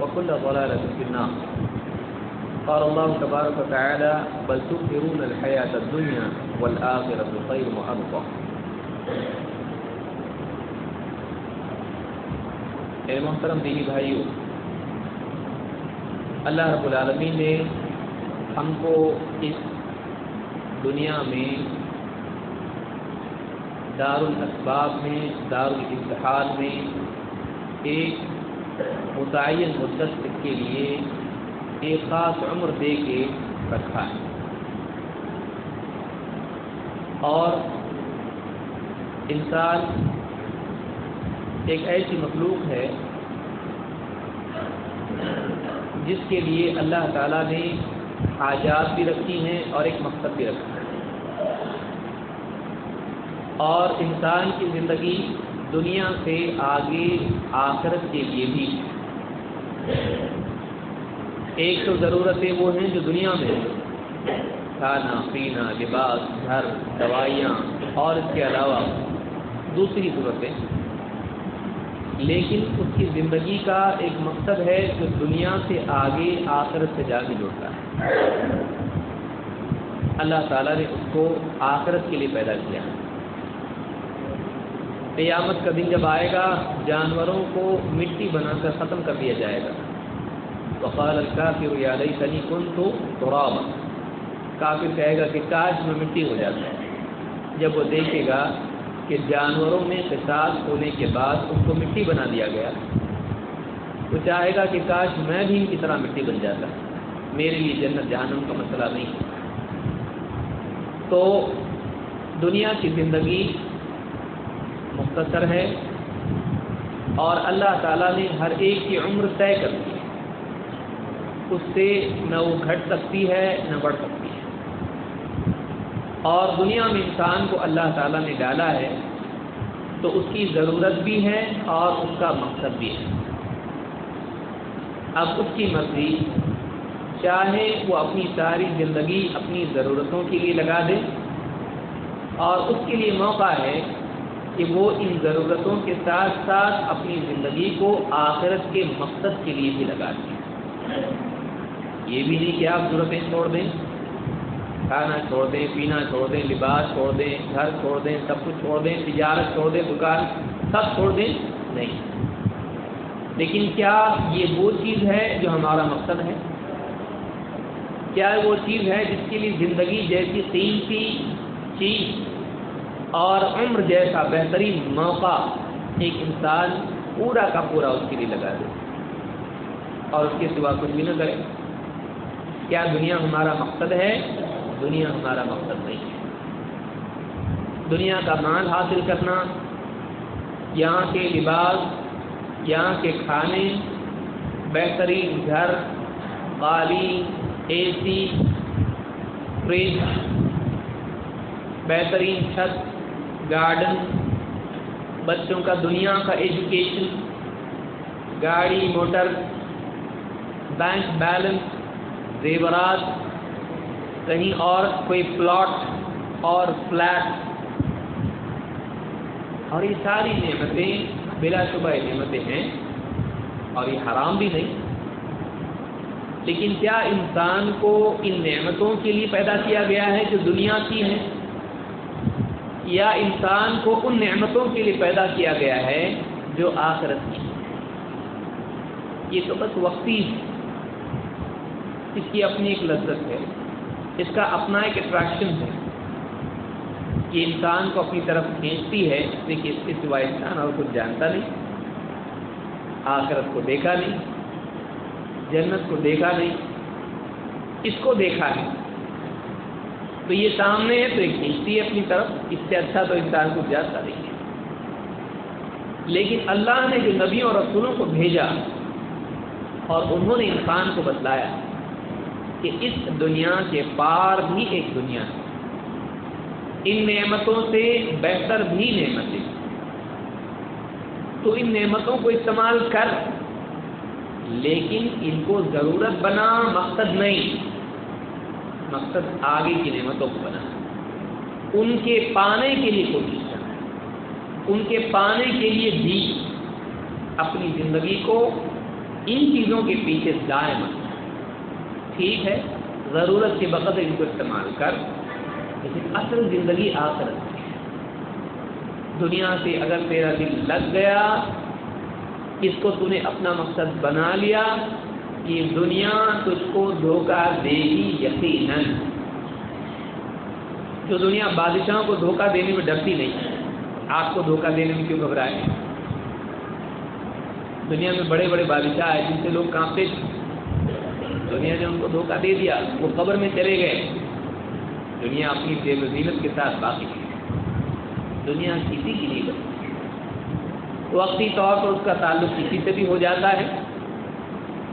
وكل ضلالة في النار. قال الله تبارك وتعالى بل تؤثرون الحياة الدنيا والآخرة خير وأبقى. اے محترم دینی بھائیو، اللہ رب العالمین نے ہم کو اس دنیا میں دار الاسباب میں دار الامتحان میں ایک متعین مدت کے لیے ایک خاص عمر دے کے رکھا ہے۔ اور انسان ایک ایسی مخلوق ہے جس کے لیے اللہ تعالیٰ نے حاجات بھی رکھی ہیں اور ایک مقصد بھی رکھا ہے۔ اور انسان کی زندگی دنیا سے آگے آخرت کے لیے بھی۔ ایک تو ضرورتیں وہ ہیں جو دنیا میں کھانا، پینا، لباس، گھر، دوائیاں اور اس کے علاوہ دوسری ضرورتیں لیکن اس کی زندگی کا ایک مقصد ہے جو دنیا سے آگے، آخرت سے جا کے جڑتا ہے۔ اللہ تعالیٰ نے اس کو آخرت کے لیے پیدا کیا۔ ہے قیامت کا دن جب آئے گا، جانوروں کو مٹی بنا کر ختم کر دیا جائے گا۔ وقال الکافر یا لیتنی کنت ترابا۔ کافر کہے گا کہ کاش میں مٹی ہو جاتا۔ ہے جب وہ دیکھے گا کہ جانوروں میں قصاص ہونے کے بعد اس کو مٹی بنا دیا گیا، وہ چاہے گا کہ کاش میں بھی ان کی طرح مٹی بن جاتا۔ میرے لیے جنت جہنم کا مسئلہ نہیں۔ تو دنیا کی زندگی مختصر ہے اور اللہ تعالیٰ نے ہر ایک کی عمر طے کر دی اس سے نہ وہ گھٹ سکتی ہے، نہ بڑھ سکتی ہے۔ اور دنیا میں انسان کو اللہ تعالیٰ نے ڈالا ہے تو اس کی ضرورت بھی ہے اور اس کا مقصد بھی ہے۔ اب اس کی مرضی، چاہے وہ اپنی ساری زندگی اپنی ضرورتوں کے لیے لگا دے اور اس کے لیے موقع ہے کہ وہ ان ضرورتوں کے ساتھ ساتھ اپنی زندگی کو آخرت کے مقصد کے لیے بھی لگا دیں یہ بھی نہیں کہ آپ ضرورتیں چھوڑ دیں، کھانا چھوڑ دیں، پینا چھوڑ دیں، لباس چھوڑ دیں، گھر چھوڑ دیں، سب کچھ چھوڑ دیں، تجارت چھوڑ دیں، دکان سب چھوڑ دیں، نہیں۔ لیکن کیا یہ وہ چیز ہے جو ہمارا مقصد ہے؟ کیا وہ چیز ہے جس کے لیے زندگی جیسی قیمتی چیز اور عمر جیسا بہترین موقع ایک انسان پورا کا پورا اس کے لیے لگا دے۔ اور اس کے سوا کچھ بھی نہ کرے۔ کیا دنیا ہمارا مقصد ہے؟ دنیا ہمارا مقصد نہیں ہے۔ دنیا کا مال حاصل کرنا، یہاں کے لباس، یہاں کے کھانے، بہترین گھر قالین اے سی، فریج، بہترین چھت گارڈن بچوں کا دنیا کا ایجوکیشن گاڑی، موٹر بینک بیلنس زیورات، کہیں اور کوئی پلاٹ اور فلیٹ اور یہ ساری نعمتیں بلا شبہ نعمتیں ہیں اور یہ حرام بھی نہیں. لیکن کیا انسان کو ان نعمتوں کے لیے پیدا کیا گیا ہے جو دنیا کی ہیں؟ یا انسان کو ان نعمتوں کے لیے پیدا کیا گیا ہے جو آخرت کی۔ یہ تو بس وقتی اس کی اپنی ایک لذت ہے۔ اس کا اپنا ایک اٹریکشن ہے۔ کہ انسان کو اپنی طرف کھینچتی ہے۔ لیکن اس کے سوائے انسان اور کچھ جانتا نہیں۔ آخرت کو دیکھا نہیں۔ جنت کو دیکھا نہیں۔ اس کو دیکھا نہیں تو یہ سامنے ہے تو یہ کھینچتی ہے اپنی طرف، اس سے اچھا تو انسان کو جانتا نہیں ہے۔ لیکن اللہ نے جو نبیوں اور رسولوں کو بھیجا اور انہوں نے انسان کو بتلایا کہ اس دنیا کے پار بھی ایک دنیا ہے۔ ان نعمتوں سے بہتر بھی نعمتیں۔ تو ان نعمتوں کو استعمال کر، لیکن ان کو ضرورت بنا مقصد نہیں۔ مقصد آگے کی نعمتوں کو بنا۔ ان کے پانے کے لیے کوشش کرنا۔ ان کے پانے کے لیے بھی اپنی زندگی کو ان چیزوں کے پیچھے ضائع مت۔ ٹھیک ہے، ضرورت کے وقت ان کو استعمال کر، لیکن اصل زندگی آخرت دنیا سے اگر تیرا دل لگ گیا، اس کو تو نے اپنا مقصد بنا لیا۔ کہ دنیا تجھ کو دھوکہ دے گی یقیناً۔ جو دنیا بادشاہوں کو دھوکہ دینے میں ڈرتی نہیں، آپ کو دھوکہ دینے میں کیوں گھبرائے؟ دنیا میں بڑے بڑے بادشاہ ہیں جن سے لوگ کانپتے دنیا نے ان کو دھوکہ دے دیا، وہ قبر میں چلے گئے۔ دنیا اپنی و زینت کے ساتھ باقی دنیا کسی کی نہیں بنتی وقتی طور پر اس کا تعلق کسی سے بھی ہو جاتا ہے۔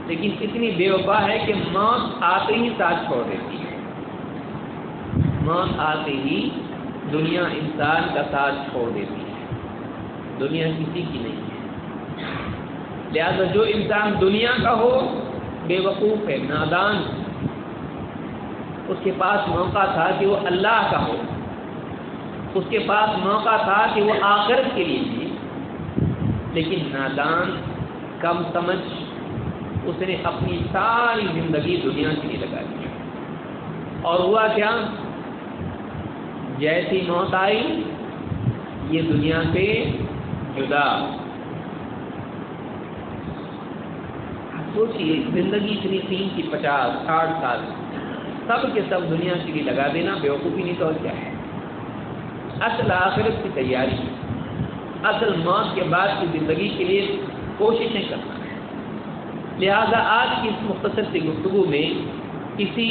لیکن اتنی بے وفا ہے کہ موت آتے ہی ساتھ چھوڑ دیتی ہے۔ موت آتے ہی دنیا انسان کا ساتھ چھوڑ دیتی ہے۔ دنیا کسی کی نہیں ہے۔ لہذا جو انسان دنیا کا ہو، بے وقوف ہے، نادان۔ اس کے پاس موقع تھا کہ وہ اللہ کا ہو۔ اس کے پاس موقع تھا کہ وہ آخرت کے لیے لیکن نادان، کم سمجھ اس نے اپنی ساری زندگی دنیا کے لیے لگا دی۔ اور ہوا کیا؟ جیسی موت آئی، یہ دنیا سے جدا۔ سوچیے زندگی اتنی تین کی پچاس، ساٹھ سال۔ سب کے سب دنیا کے لیے لگا دینا بیوقوفی نہیں تو کیا ہے؟ اصل آخرت کی تیاری۔ اصل موت کے بعد کی زندگی کے لیے کوششیں کرنا۔ لہذا آج کی اس مختصر سی گفتگو میں کسی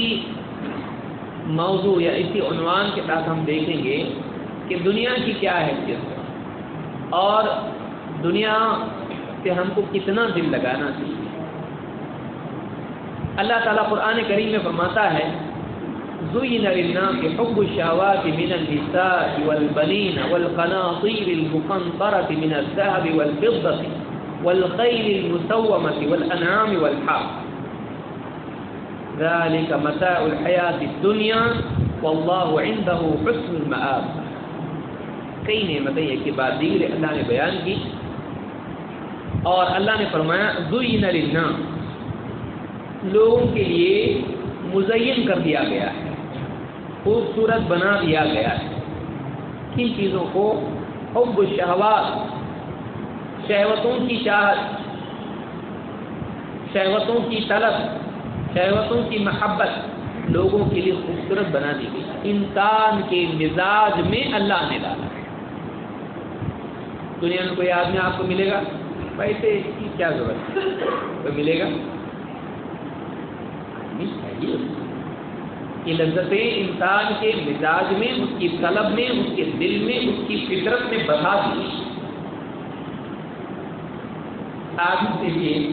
موضوع یا اسی عنوان کے ساتھ ہم دیکھیں گے کہ دنیا کی کیا حیثیت اور دنیا سے ہم کو کتنا دل لگانا چاہیے۔ اللہ تعالیٰ قرآن کریم میں فرماتا ہے زين للناس حب الشهوات من النساء والبنين والقناطير المقنطرة من الذهب والفضة والخيل المسومة والأنعام والحرث ذلك متاع الحياة الدنيا والله عنده حسن المآب. کئی نعمتیں ایک کے بعد دیگر اللہ نے بیان کی اور اللہ نے فرمایا، زین للناس۔ لوگوں کے لیے مزین کر دیا گیا ہے، خوبصورت بنا دیا گیا ہے۔ کن چیزوں کو؟ حب شہوات شہوتوں کی چاہت، شہوتوں کی طلب، شہوتوں کی محبت لوگوں کے لیے خوبصورت بنا دی گئی۔ انسان کے مزاج میں اللہ نے ڈالا۔ دنیا میں کوئی آدمی آپ کو ملے گا؟ پیسے کی کیا ضرورت ہے؟ تو ملے گا؟ یہ لذتیں انسان کے مزاج میں، اس کی طلب میں، اس کے دل میں، اس کی فطرت میں بڑھا دی آج دیکھیے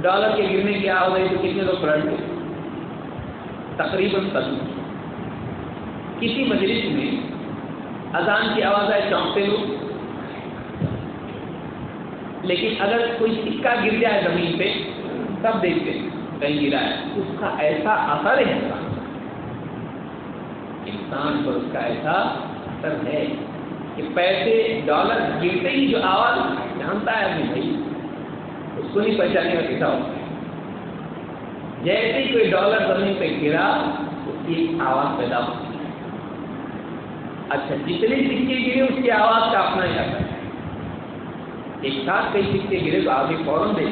ڈالر کے گرنے کی آواز ہے تو کتنے لوگ پلٹ گئے تقریباً سب۔ کسی مجلس میں اذان کی آواز آئے چونکتے لوگ۔ لیکن اگر کوئی سکہ گر جائے زمین پہ، تب دیکھتے ہیں کہیں گرا ہے۔ اس کا ایسا اثر ہے۔ انسان پر اس کا ایسا اثر ہے کہ پیسے، ڈالر گرتے ہی جو آواز جانتا ہے اپنی بھائی اس کو نہیں پہچانے کا کیسا ہوتا ہے جیسے ہی کوئی ڈالر زمین پہ گرا، اس کی آواز پیدا ہوتی ہے۔ اچھا جتنے سکے گرے، اس کی آواز کا اپنا ہی اثر ہے۔ ایک ساتھ کئی سکے گرے تو آگے فوراً دے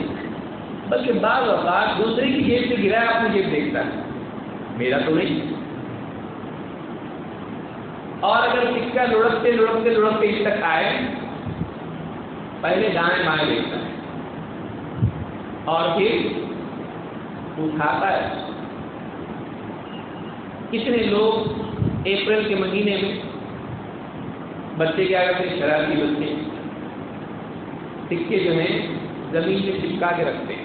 بلکہ بعض اوقات دوسرے کی جیب سے گرا ہے، اپنی جیب دیکھتا ہے۔ میرا تو نہیں۔ اور اگر سکہ لڑکتے لڑکتے لڑکتے اس تک آئے پہلے دائیں بائیں دیکھتا ہے اور پھر اٹھاتا ہے۔ کتنے لوگ اپریل کے مہینے میں بچے کیا کرتے شرارتی بچے۔ سکے جو ہیں، زمین میں چپکا کے رکھتے ہیں۔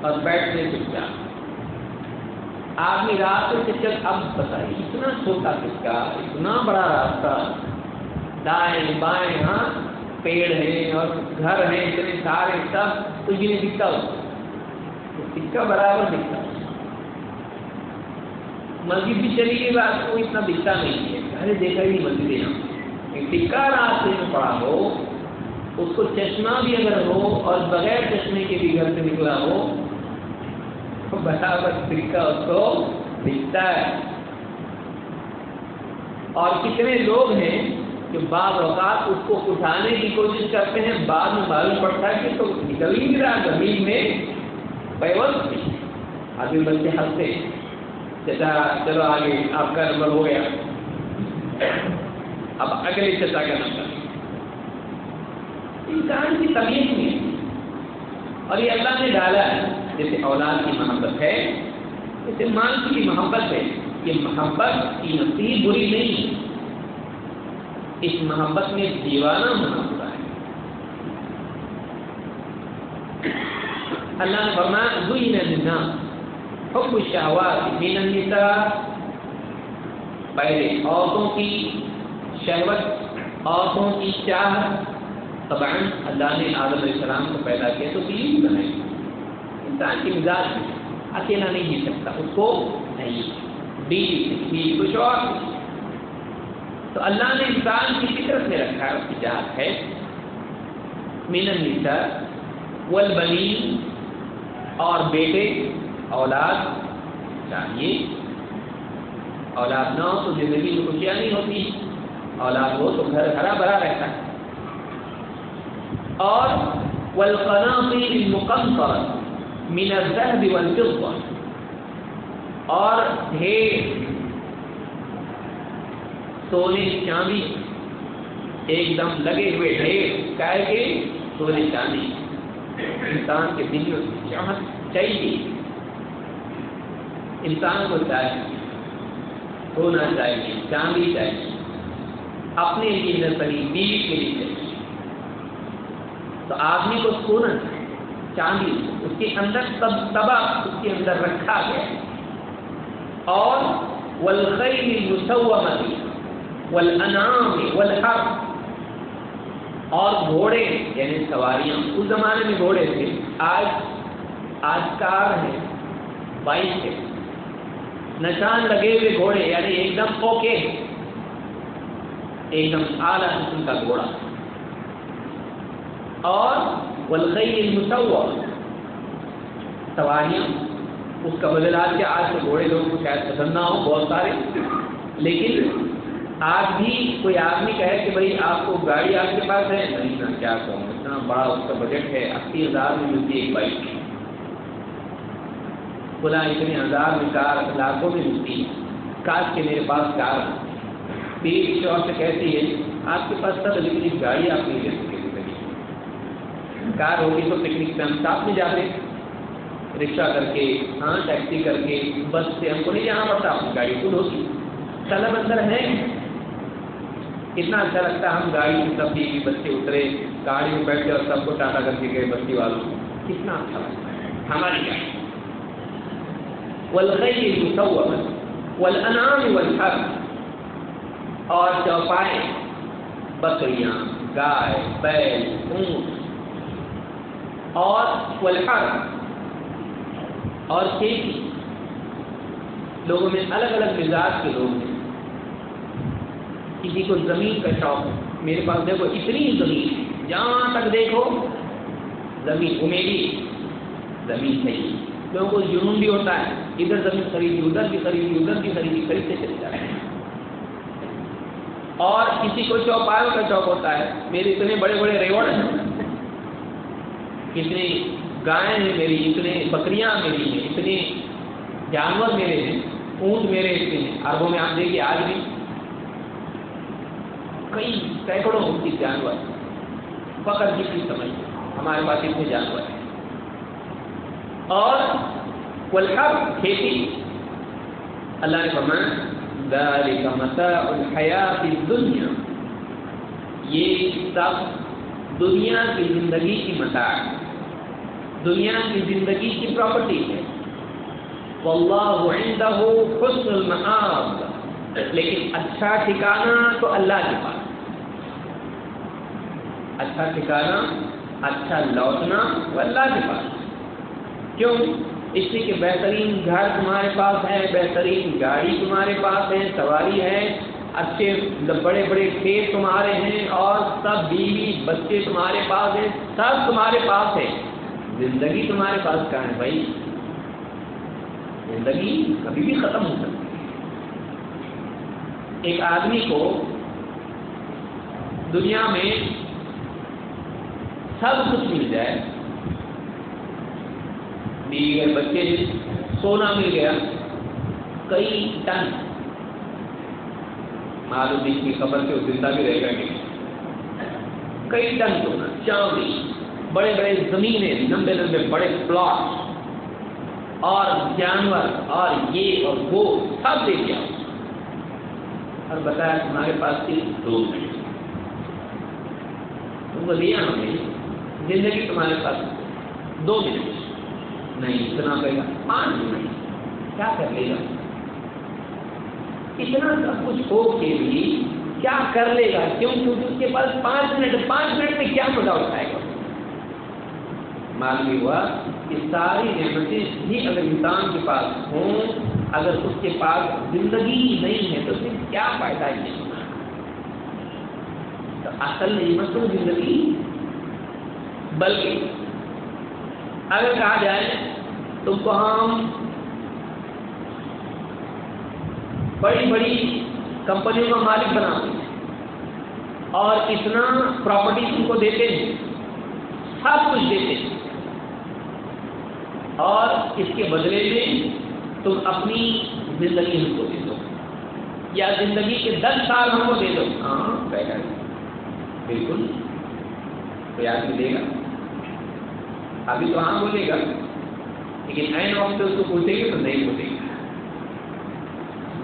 اور بیٹھنے چپ جانا آدمی راستے سے چل اب بتائیے، اتنا چھوٹا سکا اتنا بڑا راستہ، دائیں بائیں ہاں پیڑ ہیں اور گھر ہیں، اتنے سارے سب کچھ بھی نہیں دکھتا ہو۔ سکا برابر دکھتا مسجد بھی چلی گئی بات کو اتنا دکھتا نہیں ہے۔ ارے دیکھا ہی مسجد یہاں سکا راستے میں پڑا ہو۔ اس کو چشمہ بھی اگر ہو اور بغیر چشمے کے بھی گھر سے نکلا ہو، تو برابر طریقہ اس کو دکھتا ہے۔ اور کتنے لوگ ہیں جو بعض اوقات اس کو اٹھانے کی کوشش کرتے ہیں، بعد میں معلوم پڑتا ہے کہ تو نکل ہی رہا، زمین میں پیوست آدمی بچے ہنستے۔ چچا، چلو آگے، آپ کا نمبر ہو گیا۔ اب اگلے چچا کا نمبر۔ انسان کی طبیعت میں اور یہ اللہ نے ڈالا ہے، جیسے اولاد کی محبت ہے، جیسے مال کی محبت ہے، یہ محبت کی نصیب بری نہیں۔ اس محبت میں دیوانہ ہونا ہوتا ہے۔ اللہ نے فرمایا، زین الناس حب الشہوات من النساء۔ پہلے عورتوں کی شہوت، عورتوں کی چاہت طبعا اللہ نے آدم علیہ السلام کو پیدا کیا تو بیوی بنائی۔ انسان کی مزاج اکیلا نہیں جی سکتا، اس کو نہیں۔ بیوی بیوی کچھ اور تو اللہ نے انسان کی فطرت میں رکھا ہے، اس کی جات ہے۔ مین النساء والبنین اور بیٹے، اولاد چاہیے۔ اولاد نہ ہو تو زندگی میں خوشیاں نہیں ہوتی۔ اولاد ہو تو گھر ہرا بھرا رہتا ہے۔ اور والقناطر المقنطرة من الذهب والفضة اور ڈھیر سونے چاندی، ایک دم لگے ہوئے ڈھیر، کہہ کے سونے چاندی۔ انسان کے دل میں چاہت چاہیے۔ انسان کو چاہیے، سونا چاہیے، چاندی چاہیے۔ اپنے لیے نسلی بیوی کے لیے چاہیے۔ تو آدمی کو سونا چاندی اس کے اندر سب تبا اس کے اندر رکھا گیا۔ اور والخیل المسومتی والانعام والحر اور گھوڑے یعنی سواریاں. اس زمانے میں گھوڑے تھے. آج آج کار ہے بائک ہے نشان لگے ہوئے گھوڑے یعنی ایک دم اوکے ایک دم اعلیٰ قسم کا گھوڑا. اور ولقئی المسوا سواریاں. اس کا بدل آج کے آج کے گھوڑے لوگوں کو شاید پسند نہ ہو، بہت سارے. لیکن آج بھی کوئی آدمی کہے کہ بھائی آپ کو گاڑی آپ کے پاس ہے؟ نہیں نا کیا کہوں؟ اتنا بڑا اس کا بجٹ ہے اسی ہزار میں ملتی ہے ایک بائک بلا اتنے ہزار میں کار لاکھوں میں ملتی ہے۔ کاش کے میرے پاس کار بیس شوق سے کہتی ہے، آپ کے پاس سب لیکن ایک گاڑی آپ نہیں لے سکتے کار ہوگی تو پکنک پہ ہم ساتھ میں جاتے۔ رکشا کر کے ہاں ٹیکسی کر کے، بس سے ہم کو نہیں جانا پڑتا گاڑی خود ہوتی طلب اندر ہے۔ کتنا اچھا لگتا ہے ہم گاڑی میں سب بھی بچے اترے، گاڑی میں بیٹھے اور سب کو ٹاٹا کر کے گئے بستی والوں کتنا اچھا لگتا ہے۔ ہماری گاڑی۔ والخیل مسومت والانعام والحر اور چوپائے، بکریاں، گائے، بیل، اونٹ۔ اور والحر۔ اور کھیتی۔ لوگوں میں الگ الگ مزاج کے لوگ۔ کسی کو زمین کا شوق ہے میرے پاس دیکھو، اتنی زمین۔ جہاں تک دیکھو، زمین امیدی زمین صحیح لوگوں کو جنون بھی ہوتا ہے۔ ادھر زمین خریدی، ادھر بھی خریدی، ادھر بھی خریدی، خریدتے چلے جاتے ہیں۔ اور کسی کو چوپایوں کا شوق ہوتا ہے۔ میرے اتنے بڑے بڑے ریوڑ ہیں۔ اتنی گائے ہیں میری، اتنے بکریاں میری ہیں، اتنے جانور میرے ہیں، اونٹ میرے اتنے ہیں۔ اربوں میں آپ دیکھیے، آج بھی کئی سینکڑوں کی جانور فخر کی چیز سمجھ ہمارے پاس اتنے جانور ہیں۔ اور والحب کھیتی۔ اللہ نے فرمایا، ذالک متاع الحیات الدنیا۔ یہ سب دنیا کی زندگی کی متاع دنیا کی زندگی کی پراپرٹی ہے۔ واللہ عنده حسن المآب۔ لیکن اچھا ٹھکانہ تو اللہ کے پاس۔ اچھا ٹھکانہ اچھا لوٹنا وہ اللہ کے پاس۔ کیوں؟ اس لیے کہ بہترین گھر تمہارے پاس ہے، بہترین گاڑی تمہارے پاس ہے، سواری ہے، اچھے بڑے بڑے کھیت تمہارے ہیں اور سب بیوی بچے تمہارے پاس ہیں، سب تمہارے پاس ہے زندگی تمہارے پاس کہاں ہے بھائی؟ زندگی کبھی بھی ختم ہو سکتی ہے۔ ایک آدمی کو دنیا میں سب کچھ مل جائے۔ بیوی بچے سونا مل گیا، کئی ٹن معلوم نہیں کی خبر سے وہ زندہ بھی رہے گا کہ کئی ٹن سونا چاندی، بڑے بڑے زمینیں، لمبے لمبے بڑے پلاٹ اور جانور، اور یہ اور وہ سب دے دیا اور بتایا تمہارے پاس تھی دو منٹ۔ تم کو دیا ہمیں زندگی تمہارے پاس دو منٹ۔ نہیں، اتنا پڑے گا پانچ منٹ۔ کیا کر لے گا؟ اتنا سب کچھ ہو کے بھی کیا کر لے گا؟ کیوں؟ کیونکہ اس کے پاس پانچ منٹ پانچ منٹ میں کیا مزہ اٹھائے گا معلوم ہوا کہ ساری نعمتیں بھی اگر انسان کے پاس ہوں، اگر اس کے پاس زندگی نہیں ہے، تو پھر کیا فائدہ ہے؟ تو اصل نعمت تو زندگی بلکہ اگر کہا جائے تم کو ہم بڑی بڑی کمپنیوں کا مالک بناتے ہیں اور اتنا پراپرٹی تم کو دیتے ہیں۔ سب کچھ دیتے ہیں۔ اور اس کے بدلے میں تم اپنی زندگی ہم کو دے دو۔ یا زندگی کے دس سال ہم کو دے دو۔ ہاں بالکل۔ کوئی آدمی دے گا۔ ابھی تو ہاں بولے گا۔ لیکن این وقت اس کو پوچھے گی تو نہیں پوچھے گا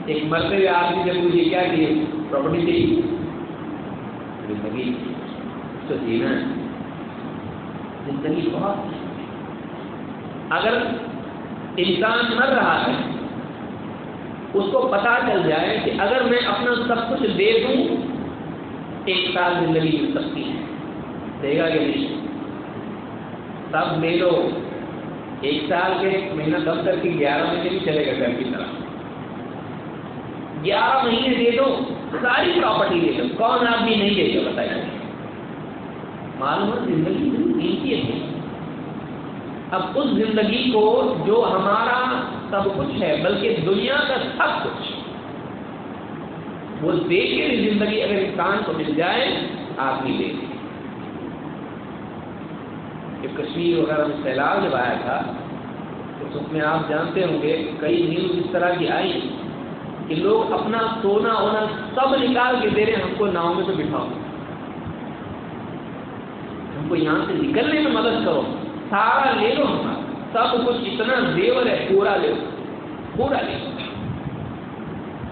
ایک مرتے ہوئے آدمی سے پوچھے کیا کہ پراپرٹی چاہیے زندگی تو جینا زندگی بہت اگر انسان مر رہا ہے، اس کو پتا چل جائے کہ اگر میں اپنا سب کچھ دے دوں، ایک سال زندگی مل سکتی ہے۔ دے گا کہ نہیں؟ سب لے لو ایک سال کے مہینہ کم کر کے گیارہ مہینے بھی چلے گا گھر کی طرح گیارہ مہینے دے دو، ساری پراپرٹی دے دو۔ کون آدمی نہیں دے گا بتائیے؟ معلوم ہے زندگی قیمتی ہے۔ اب اس زندگی کو جو ہمارا سب کچھ ہے، بلکہ دنیا کا سب کچھ، وہ دے کے زندگی اگر انسان کو مل جائے آپ ہی لے۔ لیں کہ کشمیر وغیرہ میں سیلاب جب آیا تھا، تو اس میں آپ جانتے ہوں گے، کئی نیوز اس طرح کی آئی کہ لوگ اپنا سونا ہونا سب نکال کے دے رہے ہم کو ناؤں میں تو بٹھاؤ۔ ہم کو یہاں سے نکلنے میں مدد کرو۔ سارا لے لو ہمارا سب کچھ اتنا زیور ہے، پورا لے لو۔ پورا لے لو۔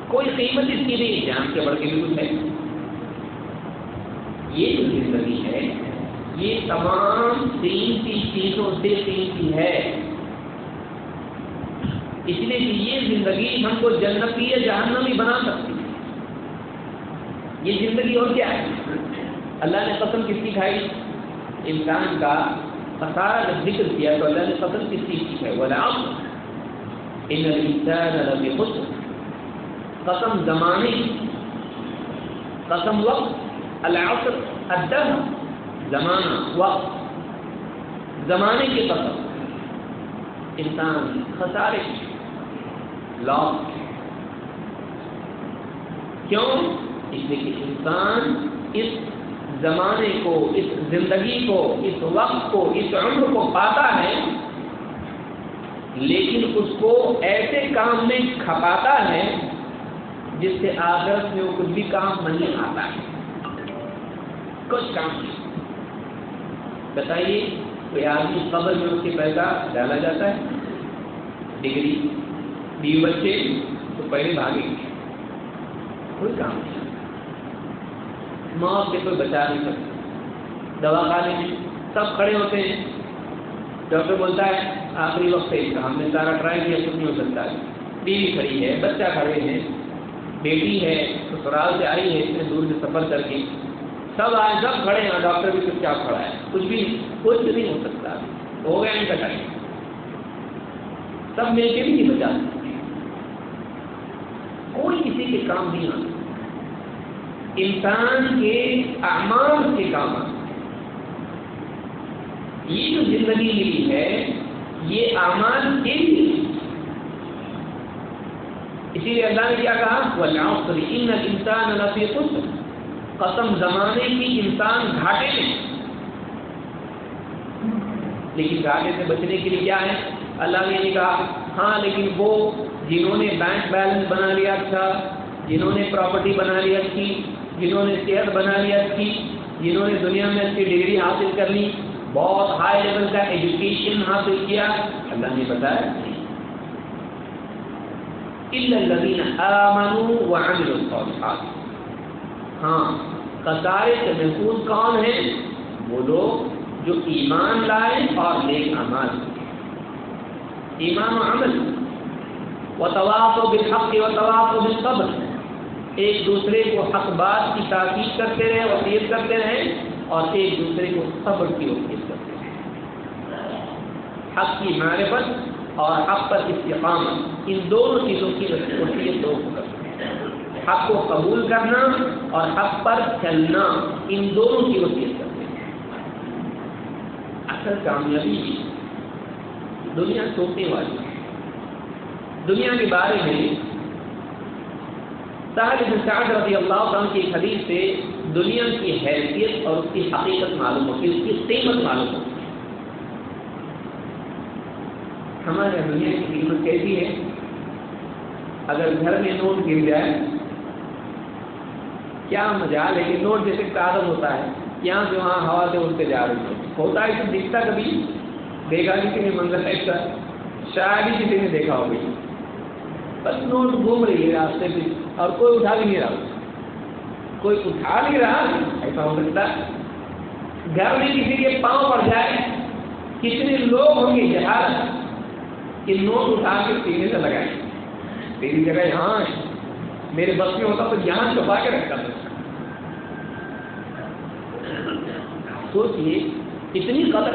کوئی قیمت اس کی نہیں، جان کے بڑھ کے بھی کچھ ہے۔ یہ جو زندگی ہے یہ تمام قیمتی چیزوں سے قیمتی ہے۔ اس لیے کہ یہ زندگی ہم کو جنتی یا جہنمی بنا سکتی ہے۔ یہ زندگی اور کیا ہے؟ اللہ نے قسم کس کی کھائی؟ انسان کا خسارہ جب ذکر کیا تو اللہ نے قسم کس چیز کی ہے غلام ان الانسان لفی قسم زمانے قسم وقت، العصر، الدم۔ زمانہ، وقت، زمانے کی قسم انسان خسارے لاس کیوں؟ اس لیے کہ انسان اس زمانے کو، اس زندگی کو، اس وقت کو، اس عمر کو پاتا ہے، لیکن اس کو ایسے کام میں کھپاتا ہے جس سے آدرس میں وہ کچھ بھی کام نہیں آتا۔ ہے کچھ کام نہیں۔ بتائیے کوئی آدمی قبر میں اس کے پیسہ ڈالا جاتا ہے؟ ڈگری. بیوی بچے تو پہلے بھاگیں گے کوئی کام نہیں۔ موت سے کوئی بچا نہیں سکتا۔ دوا خانے میں سب کھڑے ہوتے ہیں۔ ڈاکٹر بولتا ہے، آخری وقت ہے ہم نے سارا ٹرائی کیا، کچھ نہیں ہو سکتا۔ بیوی کھڑی ہے، بچہ کھڑے ہیں۔ بیٹی ہے سسرال سے آئی ہے اتنے دور سے سفر کر کے سب آئے، سب کھڑے ہیں، ڈاکٹر بھی چپ چاپ کھڑا ہے۔ کچھ بھی کچھ بھی نہیں ہو سکتا۔ ہو گیا ان کا ٹائم۔ سب مل کے بھی نہیں بچا سکتے۔ کوئی کسی کے کام نہیں آتا۔ انسان کے اعمال کے کام آتا یہ جو زندگی ملی ہے، یہ اعمال کے لیے اسی لیے اللہ نے کیا کہا؟ وہ ان انسان اللہ خود قسم زمانے کی انسان گھاٹے میں۔ لیکن گھاٹے سے بچنے کے لیے کیا ہے؟ اللہ نے یہ کہا ہاں لیکن وہ جنہوں نے بینک بیلنس بنا لیا تھا، جنہوں نے پراپرٹی بنا لیا تھی، جنہوں نے صحت بنا لیا تھی، جنہوں نے دنیا میں اس کی ڈگری حاصل کر لی، بہت ہائی لیول کا ایجوکیشن حاصل کیا۔ اللہ نے بتایا ہاں قطارے سے محفوظ کون ہیں؟ وہ لوگ جو ایمان لائے اور نیک عمل ایمان و عمل۔ و طواف و بالحق و طواف و بالصبر۔ ایک دوسرے کو حق بات کی تاکید کرتے رہے، وصیت کرتے رہے اور ایک دوسرے کو صبر کی وصیت کرتے رہے۔ حق کی معرفت اور حق پر استقامت۔ ان دونوں چیزوں کی وصیت لوگ کو کرتے ہیں حق کو قبول کرنا اور حق پر چلنا، ان دونوں کی وصیت کرتے ہیں اصل کامیابی دنیا سوچنے والی۔ ہے دنیا کے بارے میں بن سعد رضی اللہ عنہ کی حدیث سے دنیا کی حیثیت اور اس کی حقیقت معلوم ہوتی ہے، اس کی قیمت معلوم ہوتی ہے۔ ہمارے دنیا کی قیمت کیسی ہے؟ اگر گھر میں نوٹ گر جائے کیا مزہ لیکن نوٹ جیسے کاغذ ہوتا ہے۔ یہاں سے وہاں ہوا سے اڑتے جا رہے ہوتا ہے تو دکھتا کبھی۔ دیکھا کسی نے منظر ایسا شاید ہی کسی نے دیکھا ہوگی۔ بس نوٹ گھوم رہی ہے راستے پہ۔ اور کوئی اٹھا بھی نہیں رہا۔ کوئی اٹھا نہیں رہا۔ ایسا ہو سکتا گھر میں کسی کے پاؤں پر جائے۔ کتنے لوگ ہوں گے جہاز کہ نوٹ اٹھا کے سینے سے لگائے۔ تیری جگہ یہاں ہے۔ میرے بس میں ہوتا تو یہاں چھپا کے رکھتا تھا۔ سوچیے اتنی قدر۔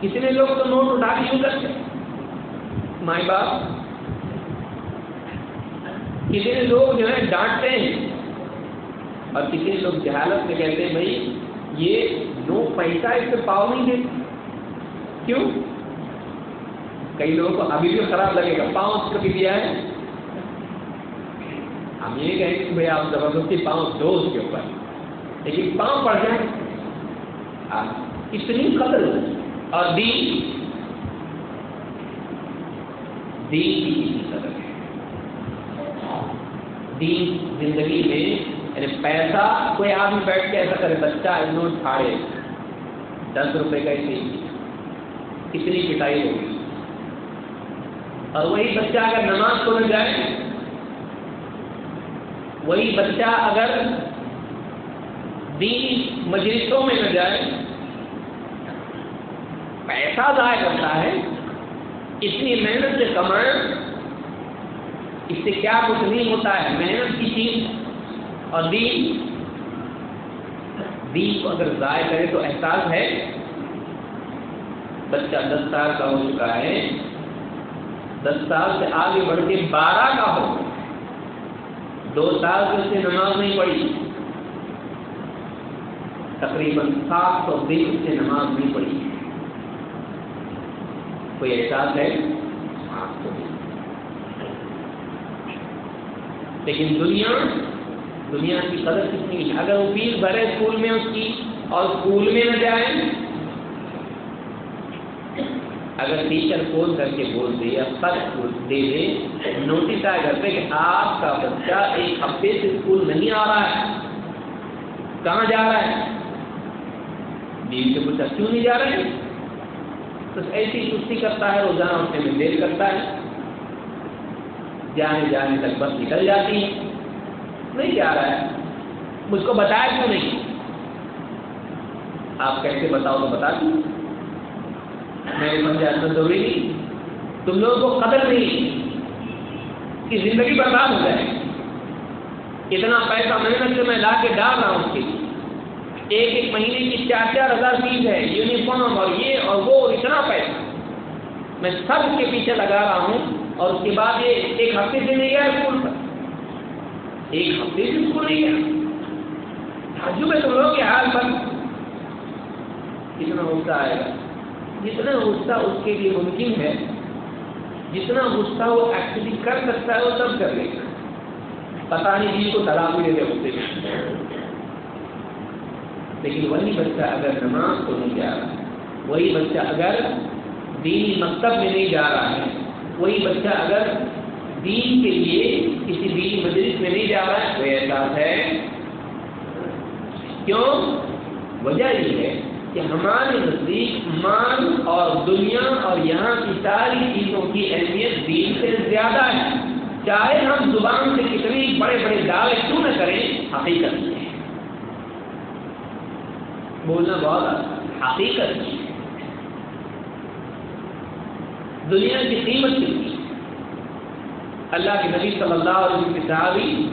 کتنے لوگ تو نوٹ اٹھا کے کیوں کرتے مائی باپ کتنے لوگ جو ہے ڈانٹتے ہیں۔ اور کتنے لوگ جہالت میں کہتے ہیں، بھائی، یہ دو پیسہ اس سے پاؤ نہیں دیتے۔ کیوں؟ کئی لوگوں کو ابھی بھی خراب لگے گا، پاؤں اس کبھی دیا ہے۔ ہم یہ کہیں کہ بھائی، آپ زبردستی پاؤں دو اس کے اوپر۔ لیکن پاؤں پڑ جائے اتنی قدر اور دین؟ دین کی قدر ہے۔ دین زندگی میں یعنی پیسہ، کوئی آدمی بیٹھ کے ایسا کرے، بچہ نوٹ پھاڑے، دس روپے کا ہی اتنی پٹائی ہوگی اور وہی بچہ اگر نماز کو نہ جائے، وہی بچہ اگر دینی مجلسوں میں نہ جائے پیسہ ضائع کرتا ہے اتنی محنت سے کمائیں۔ اس سے کیا کچھ نہیں ہوتا ہے، محنت کی چیز۔ اور دین دین کو اگر ضائع کرے تو احساس ہے، بچہ دس سال کا ہو چکا ہے۔ دس سال سے آگے بڑھ کے بارہ کا ہو۔ دو سال سے اس نے نماز نہیں پڑھی۔ تقریباً سات سو دن اس سے نماز نہیں پڑھی۔ کوئی احساس ہے؟ ہاں، آپ کو لیکن دنیا دنیا کی قدر کتنی ہے؟ اگر وہ فیس بھرے اسکول میں اس کی اور اسکول میں نہ جائے، اگر ٹیچر فون کر کے بول دے یا خط دے دے نوٹس آئے گھر پہ کہ آپ کا بچہ ایک ہفتے سے اسکول نہیں آ رہا ہے۔ کہاں جا رہا ہے؟ بیوی سے پوچھا، کیوں نہیں جا رہے تو ایسی سستی کرتا ہے، روزانہ اٹھنے میں دیر کرتا ہے۔ جانے جانے تک بس نکل جاتی ہے نہیں جا رہا ہے۔ مجھ کو بتایا کیوں نہیں؟ آپ کیسے بتاؤ تو بتا دوں۔ میں نے سمجھا ضروری نہیں۔ تم لوگوں کو قدر نہیں۔ کہ زندگی برباد ہو جائے۔ اتنا پیسہ محنت سے میں لا کے ڈال رہا ہوں اس کے لیے ایک ایک مہینے کی چار چار ہزار فیس ہے، یونیفارم اور یہ اور وہ اتنا پیسہ۔ میں سب کے پیچھے لگا رہا ہوں اور اس کے بعد یہ ایک ہفتے سے نہیں گیا اسکول پر۔ ایک ہفتے سے اسکول نہیں گیا۔ حجو میں تم لوگ کے حال پر کتنا غصہ آئے گا۔ جتنا غصہ اس کے لیے ممکن ہے، جتنا غصہ وہ ایکچولی کر سکتا ہے، وہ سب کر لے گا۔ پتا نہیں جی کو طلاق بھی دے غصے میں لیکن وہی بچہ اگر نماز کو نہیں جا رہا وہی بچہ اگر دینی مکتب میں نہیں جا رہا ہے، وہی بچہ اگر دین کے لیے کسی دینی مجلس میں نہیں جا رہا ہے وہ احساس ہے۔ کیوں؟ وجہ یہ ہے کہ ہمارے نزدیک مال اور دنیا اور یہاں کی ساری چیزوں کی اہمیت دین سے زیادہ ہے۔ چاہے ہم زبان سے کتنی بڑے بڑے دعوے کیوں نہ کریں، حقیقت ہے بولنا بہت حقیقت ہے۔ دنیا کی قیمت کتنی اللہ کے نبی صلی اللہ علیہ وسلم کے صحابی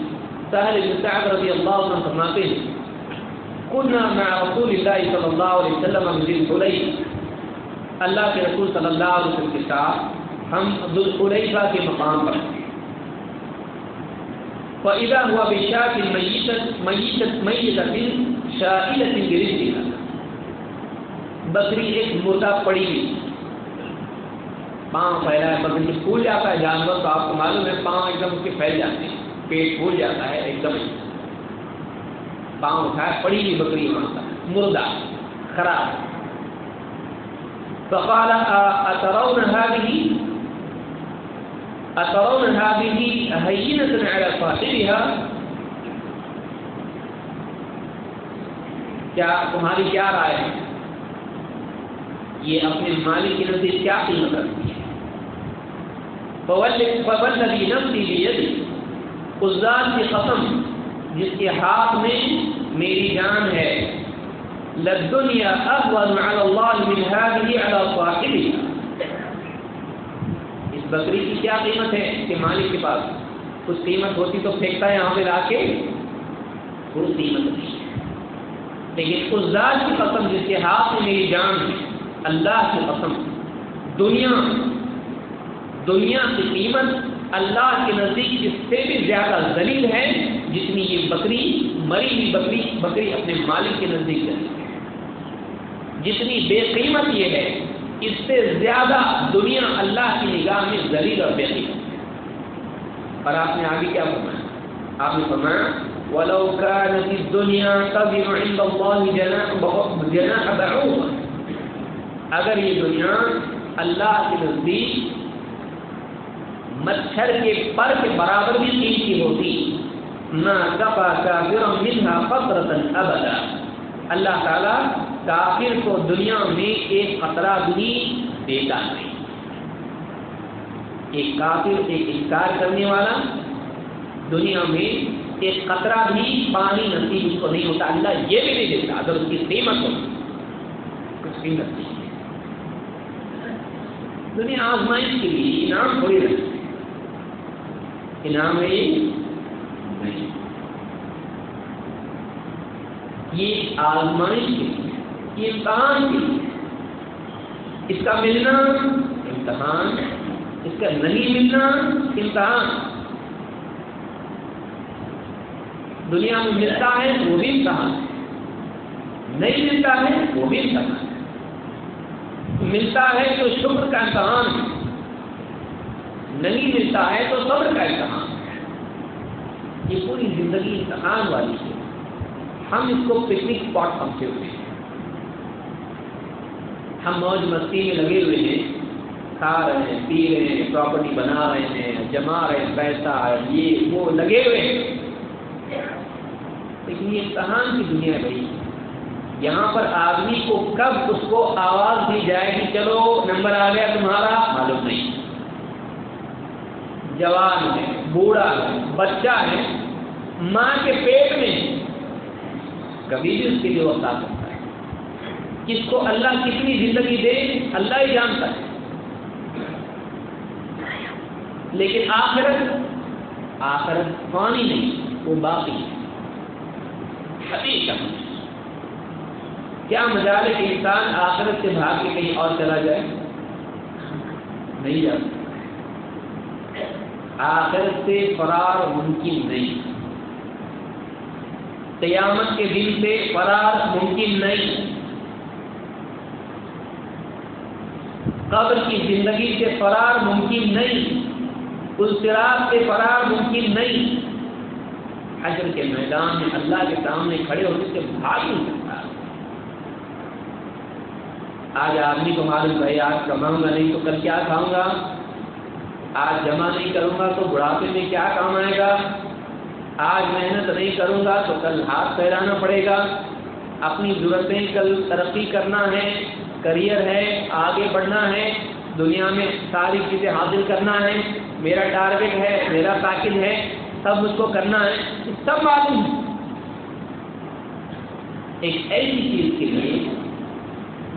سہل بن سعد رضی اللہ عنہ فرماتے ہیں كنا مع رسول الله صلى الله عليه وسلم من ذي الحليف اللہ کے رسول صلی اللہ علیہ وسلم کے ساتھ ہم ذو الحلیفہ کے مقام پر فإذا هو بشاة ميتة ميتة ميتة شائلة برجلها بکری ایک مردہ پڑی ہوئی. پاؤں پھیلا ہے، بکری پھول جاتا ہے، جانور تو آپ کو معلوم ہے پاؤں ایک دم اس کے پھیل جاتے ہیں، پیٹ پھول جاتا ہے ایک دم. پاؤں اٹھایا پڑی ہوئی بکری وہاں مردہ، خراب. فقال أترون هذه؟ أترون هذه هينة على صاحبها؟ کیا تمہاری کیا رائے ہے؟ یہ اپنے مالک کی نزدیک کیا قیمت رکھتی ہے؟ فوالذی نفسی بیدی اس ذات کی قسم جس کے ہاتھ میں میری جان ہے لدنیا احوال علی اللہ من هذه على صاحبها اس بکری کی کیا قیمت ہے کہ مالک کے پاس کچھ قیمت ہوتی تو پھینکتا ہے یہاں پہ لا کے؟ کوئی قیمت نہیں لیکن اس ذات کی قسم جس کے ہاتھ میں میری جان ہے۔ اللہ کی قسم۔ دنیا دنیا کی قیمت اللہ کے نزدیک اس سے بھی زیادہ ذلیل ہے، جتنی یہ بکری، مری ہوئی بکری بکری اپنے مالک کے نزدیک ذلیل ہے۔ جتنی بے قیمت یہ ہے، اس سے زیادہ دنیا اللہ کی نگاہ میں ذلیل اور بے قیمت۔ اور آپ نے آگے کیا فرمایا؟ آپ نے فرمایا ولو كانت الدنيا تزن عند الله جناح جناح بعوضه اگر یہ دنیا اللہ کے نزدیک مچھر کے پر کے برابر بھی قیمتی ہوتی نہ کپا کافر منها قطرة ابدا. اللہ تعالی کافر کو دنیا میں ایک قطرہ بھی دیتا نہیں ایک کافر ایک انکار کرنے والا دنیا میں ایک قطرہ بھی، پانی نصیب اس کو نہیں ہوتا۔ اللہ یہ بھی نہیں دیتا۔ اگر اس کی قیمت ہو، کچھ قیمت نہیں۔ دنیا آزمائش کے لیے انعام تھوڑی رہتی انعام ہے نہیں۔ یہ آزمائش کے لیے، یہ امتحان کے لیے۔ اس کا ملنا امتحان، اس کا نہیں ملنا امتحان۔ دنیا میں ملتا ہے، وہ بھی امتحان ہے نہیں ملتا ہے، وہ بھی امتحان ہے ملتا ہے تو شکر کا امتحان۔ ہے نہیں ملتا ہے تو صبر کا امتحان۔ ہے یہ پوری زندگی امتحان والی ہے۔ ہم اس کو پکنک اسپاٹ سمجھے ہوئے ہیں۔ ہم موج مستی میں لگے ہوئے ہیں۔ کھا رہے ہیں، پی رہے ہیں، پراپرٹی بنا رہے ہیں، جما رہے ہیں، پیسہ، یہ، وہ لگے ہوئے ہیں۔ لیکن یہ امتحان کی دنیا بھائی یہاں پر آدمی کو کب اس کو آواز دی جائے کہ چلو نمبر آ گیا تمہارا، معلوم نہیں۔ جوان ہے، بوڑھا ہے، بچہ ہے، ماں کے پیٹ میں کبھی بھی اس کے لیے وقت آ سکتا ہے۔ کس کو اللہ کتنی زندگی دے، اللہ ہی جانتا ہے۔ لیکن آخرت آخرت پانی نہیں، وہ باقی ہے۔ حقیقت. کیا مجال ہے کہ انسان آخرت سے بھاگ کے کہیں اور چلا جائے؟ نہیں جا آخرت سے فرار ممکن نہیں. قیامت کے دن سے فرار ممکن نہیں. قبر کی زندگی سے فرار ممکن نہیں. اس سے فرار ممکن نہیں. حجر کے میدان میں اللہ کے سامنے کھڑے ہو سے بھاگ نہیں سکتا۔ آج آدمی کو معلوم بھائی آج کماؤں گا نہیں تو کل کیا کھاؤں گا؟ آج جمع نہیں کروں گا تو بڑھاپے میں کیا کام آئے گا؟ آج محنت نہیں کروں گا تو کل ہاتھ پھیلانا پڑے گا۔ اپنی ضرورتیں کل ترقی کرنا ہے، کریئر ہے، آگے بڑھنا ہے، دنیا میں ساری چیزیں حاصل کرنا ہے۔ میرا ٹارگیٹ ہے، میرا پیکج ہے۔ سب اس کو کرنا ہے۔ سب معلوم۔ ایک ایسی چیز کے لیے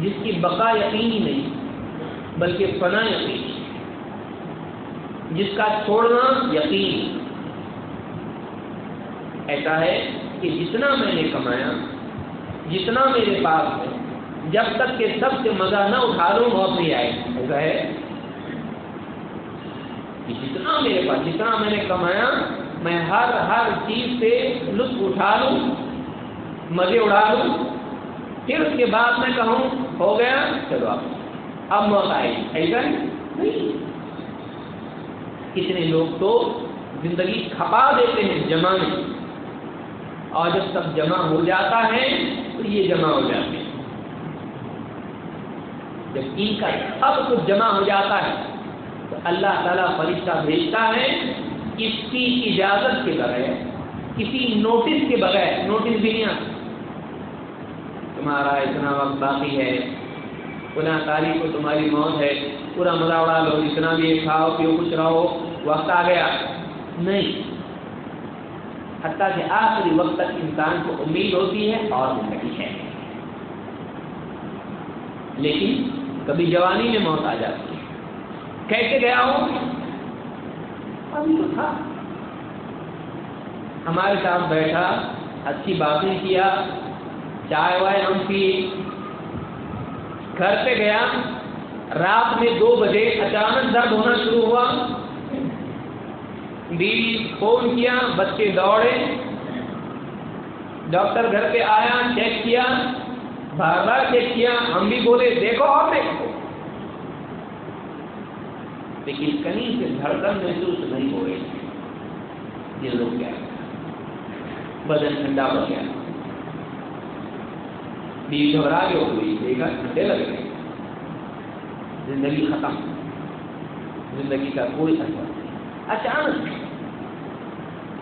جس کی بقا یقینی نہیں، بلکہ فنا یقینی جس کا چھوڑنا یقین۔ ایسا ہے کہ جتنا میں نے کمایا، جتنا میرے پاس ہے، جب تک کہ سب سے مزہ نہ اٹھا لوں، موت نہیں آئے۔ ایسا ہے کہ جتنا میرے پاس، جتنا میں نے کمایا میں ہر ہر چیز سے لطف اٹھا لوں، مزے اڑا لوں، پھر اس کے بعد میں کہوں، ہو گیا، چلو آپ۔ اب موت آئے ایسا نہیں؟ کتنے لوگ تو زندگی کھپا دیتے ہیں جمع میں۔ اور جب سب جمع ہو جاتا ہے، تو یہ جمع ہو جاتے ہیں۔ جب ان کا سب کچھ جمع ہو جاتا ہے، تو اللہ تعالیٰ فرشتہ بھیجتا ہے اس کی اجازت کے بغیر، کسی نوٹس کے بغیر نوٹس بھی نہیں آتا۔ تمہارا اتنا وقت باقی ہے پناہ تاریخ کو تمہاری موت ہے، پورا مزہ اڑا لو، جتنا بھی کھاؤ، پیو، کچھ رہو، وقت آ گیا۔ نہیں۔ حتیٰ کہ آخری وقت تک انسان کو امید ہوتی ہے اور زندگی ہے۔ لیکن کبھی جوانی میں موت آ جاتی ہے۔ کیسے گیا ہوں؟ ابھی تو تھا۔ ہمارے ساتھ بیٹھا، اچھی باتیں کیا، چائے وائے ہم پی۔ گھر پہ گیا، رات میں دو بجے اچانک درد ہونا شروع ہوا۔ بیوی فون کیا، بچے دوڑے۔ ڈاکٹر گھر پہ آیا، چیک کیا، بار بار چیک کیا۔ ہم بھی بولے، دیکھو اور دیکھو لیکن کہیں سے دھڑکن محسوس نہیں ہو رہی۔ یہ لوگ کیا بدن ٹھنڈا ہو گیا۔ بیوی گھبرا کے ہو گئی۔ دیکھا ٹھنڈے لگ گئے۔ زندگی ختم۔ زندگی کا کوئی اثر نہیں۔ اچانک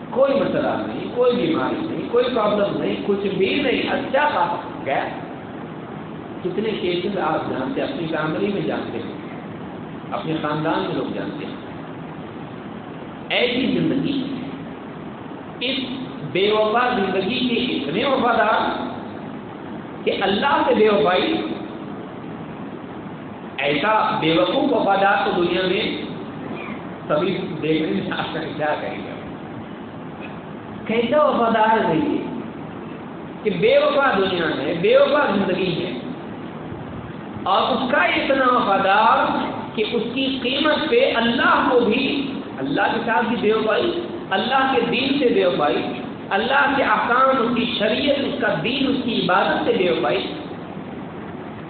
کوئی مسئلہ نہیں، کوئی بیماری نہیں، کوئی پرابلم نہیں، کچھ بھی نہیں۔ اچھا تھا گیا کتنے کیسز آپ جانتے اپنی فیملی میں جانتے ہیں۔ اپنے خاندان میں لوگ جانتے ہیں۔ ایسی زندگی، اس بے وفا زندگی کے اتنے وفادار کہ اللہ سے بے وفائی، ایسا بے وقوف وفادار تو دنیا میں سبھی دیکھنے میں آپ کا کیا کہیں گا کیسا وفادار رہیے کہ بے وفا دنیا ہے بے وفا زندگی ہے اور اس کا اتنا وفادار کہ اس کی قیمت پہ اللہ کو بھی اللہ کے ساتھ بھی بے وفائی، اللہ کے دین سے بے وفائی، اللہ کے احکام، اس کی شریعت، اس کا دین، اس کی عبادت سے بے وفائی۔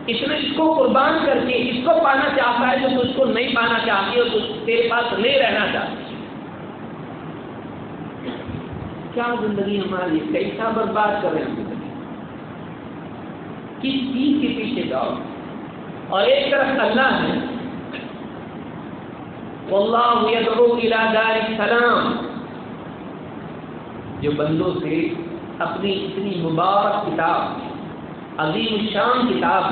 اس نے اس کو قربان کر کے اس کو پانا چاہتا ہے جو تو اس کو نہیں پانا چاہتی اور تیرے پاس نہیں رہنا چاہتی۔ کیا زندگی ہماری کیسا برباد کر رہے ہیں زندگی؟ کس چیز کے پیچھے جاؤ اور ایک طرف اللہ ہے واللہ یدعو الى دار السلام۔ جو بندوں سے اپنی اتنی مبارک کتاب، عظیم الشان کتاب،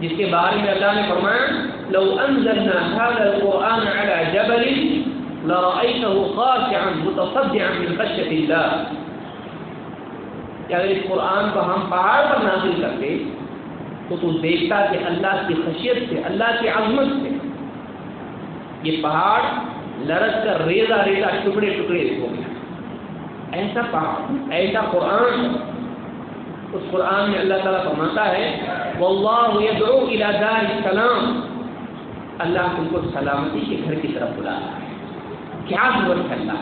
جس کے بارے میں اللہ نے فرمایا، لو انزلنا هذا القرآن على جبل لرأيته خاشعا متصدعا من خشية الله کہ اگر اس قرآن کو ہم پہاڑ پر نازل کرتے، تو تو دیکھتا کہ اللہ کی خشیت سے، اللہ کی عظمت سے یہ پہاڑ لرس کر ریزا ریزا ٹکڑے ٹکڑے ہو گیا ایسا پہاڑ، ایسا قرآن۔ اس قرآن میں اللہ تعالیٰ فرماتا ہے، واللہ یدعو الى دار السلام اللہ تم کو سلامتی کے گھر کی طرف بلا رہا ہے۔ کیا ضرورت ہے اللہ؟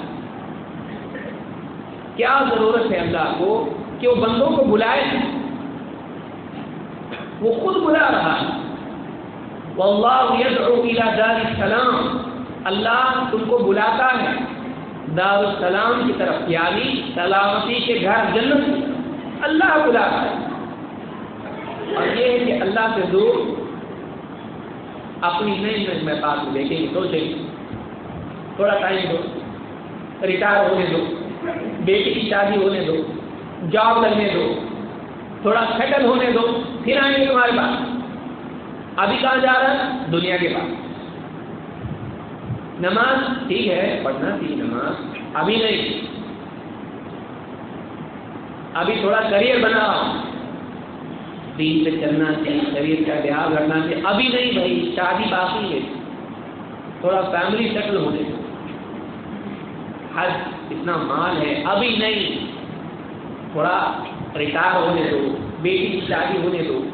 کیا ضرورت ہے اللہ کو کہ وہ بندوں کو بلائے؟ وہ خود بلا رہا ہے۔ واللہ یدعو الى دار السلام. اللہ تم کو بلاتا ہے دار السلام کی طرف یعنی سلامتی کے گھر، جنت اللہ بلاتا ہے۔ اور یہ ہے کہ اللہ سے دور اپنی نئی میں بات دیکھیں گے سوچیں تھوڑا ٹائم دو۔ ریٹائر ہونے دو۔ بیٹی کی شادی ہونے دو۔ جاب لگنے دو۔ تھوڑا سیٹل ہونے دو۔ پھر آئیں گے تمہارے پاس۔ ابھی کہاں جا رہا ہے؟ دنیا کے پاس نماز ٹھیک ہے، پڑھنا تھی نماز۔ ابھی نہیں۔ ابھی تھوڑا کریئر بنا رہا ہوں۔ دین پہ چلنا چاہیے کریئر کا لحاظ رکھنا چاہیے ابھی نہیں بھائی، شادی باقی ہے۔ تھوڑا فیملی سیٹل ہونے۔ دو حج اتنا مال ہے، ابھی نہیں۔ تھوڑا ریٹائر ہونے دو۔ بیٹی کی شادی ہونے دو۔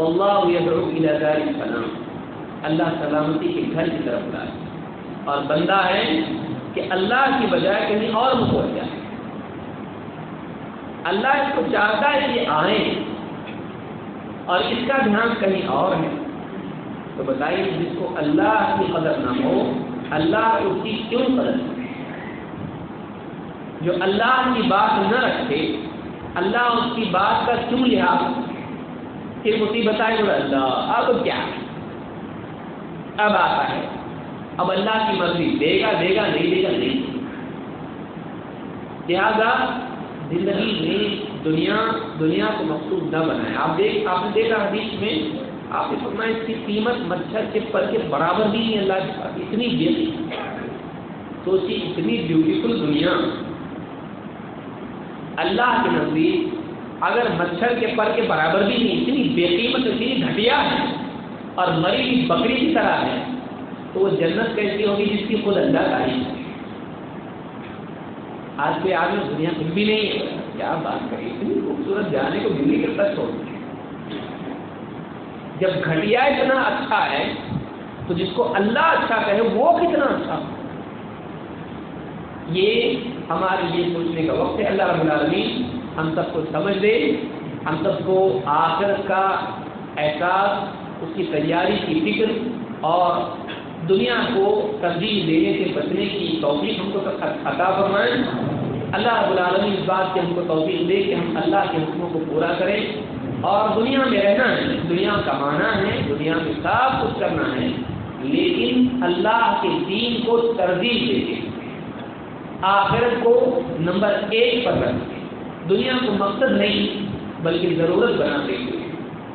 واللہ یدعو الى دار السلام اللہ سلامتی کے گھر کی طرف لائے اور بندہ ہے کہ اللہ کی بجائے کہیں اور متوجہ ہے اللہ اس کو چاہتا ہے کہ آئیں اور اس کا دھیان کہیں اور ہے۔ تو بتائیے جس کو اللہ کی قدر نہ ہو، اللہ اس کی کیوں قدر جو اللہ کی بات نہ رکھے، اللہ اس کی بات کا کیوں لحاظ پھر مصیبت آئے بولے اللہ اب کیا؟ اب آتا ہے۔ اب اللہ کی مرضی، دے گا دے گا، نہیں دے گا، نہیں۔ لہذا زندگی میں دنیا دنیا کو مقصود نہ بنائے۔ آپ دیکھ، آپ نے دیکھا حدیث میں، آپ نے سننا اس کی قیمت مچھر کے پر کے برابر بھی نہیں، اللہ کے پاس اتنی بیٹی سوچی اتنی بیوٹیفل دنیا۔ اللہ کے نزدیک اگر مچھر کے پر کے برابر بھی نہیں، اتنی بے قیمت، اتنی گھٹیا ہے اور مری ہوئی بکری کی طرح ہے، تو وہ جنت کیسی ہوگی جس کی خود اللہ تعریف ہے؟ آج کے آدمی دنیا کچھ بھی نہیں ہے۔ کیا بات کری؟ اتنی خوبصورت جانے کو دلی کرتا چھوڑ جب گھٹیا اتنا اچھا ہے، تو جس کو اللہ اچھا کہے، وہ کتنا اچھا یہ ہمارے یہ سوچنے کا وقت ہے۔ اللہ رب العالمین ہم سب کو سمجھ دے، ہم سب کو آخرت کا احساس، اس کی تیاری کی فکر اور دنیا کو ترجیح دینے سے بچنے کی توفیق ہم کو عطا فرمائیں اللہ رب العالمین اس بات کی ہم کو توفیق دے کہ ہم اللہ کے حکموں کو پورا کریں۔ اور دنیا میں رہنا ہے، دنیا کمانا ہے، دنیا میں سب کچھ کرنا ہے۔ لیکن اللہ کے دین کو ترجیح دے کے آخرت کو نمبر ایک پر رکھیں دنیا کو مقصد نہیں، بلکہ ضرورت بناتے ہوئے۔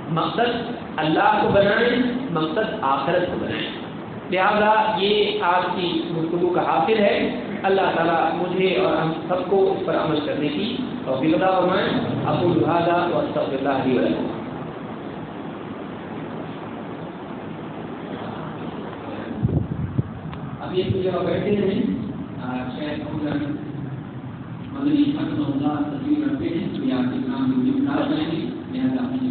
مقصد اللہ کو بنائیں، مقصد آخرت کو بنائیں۔ لہذا یہ آج کی گفتگو کا حاصل ہے۔ اللہ تعالیٰ مجھے اور ہم سب کو اس پر عمل کرنے کی توفیق عطا فرمائیں ابو الحاظہ و استغفر اللہ علیہ وسلم اب یہ جو بیٹھے ہیں۔ شاید مدنی یہ حق مولا تقریر رکھتے ہیں۔ تو یہ آپ کے کام میں لہٰذا